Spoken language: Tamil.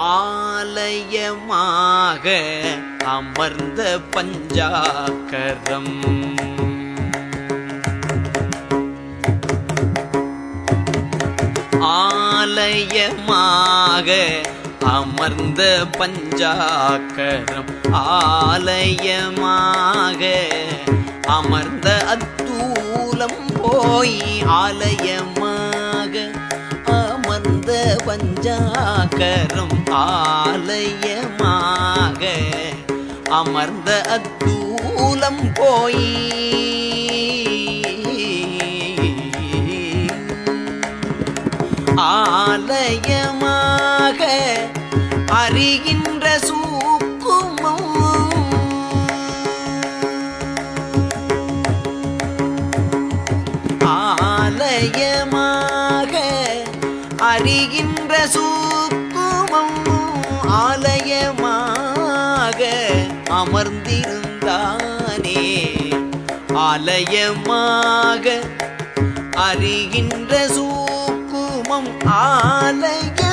ஆலயமாக அமர்ந்த பஞ்சாக்கரம். ஆலயமாக அமர்ந்த பஞ்சாக்கரம். ஆலயமாக அமர்ந்த அத்தூலம் போய் ஆலயம் அமர்ந்த ஆலயமாக அமர்ந்த அத்தூலம் போய். ஆலயமாக அறிகின்ற சூக்குமம் ஆலயமாக அறிகின்ற சூக்குமம் ஆலயமாக அமர்ந்திருந்தானே. ஆலயமாக அறிகின்ற சூக்குமம் ஆலய